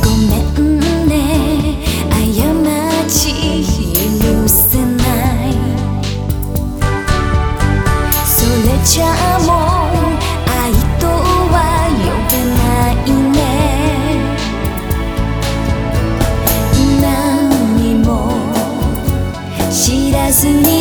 ごめんね。過ち許せない。それじゃあもう愛とは呼べないね何にも知らずに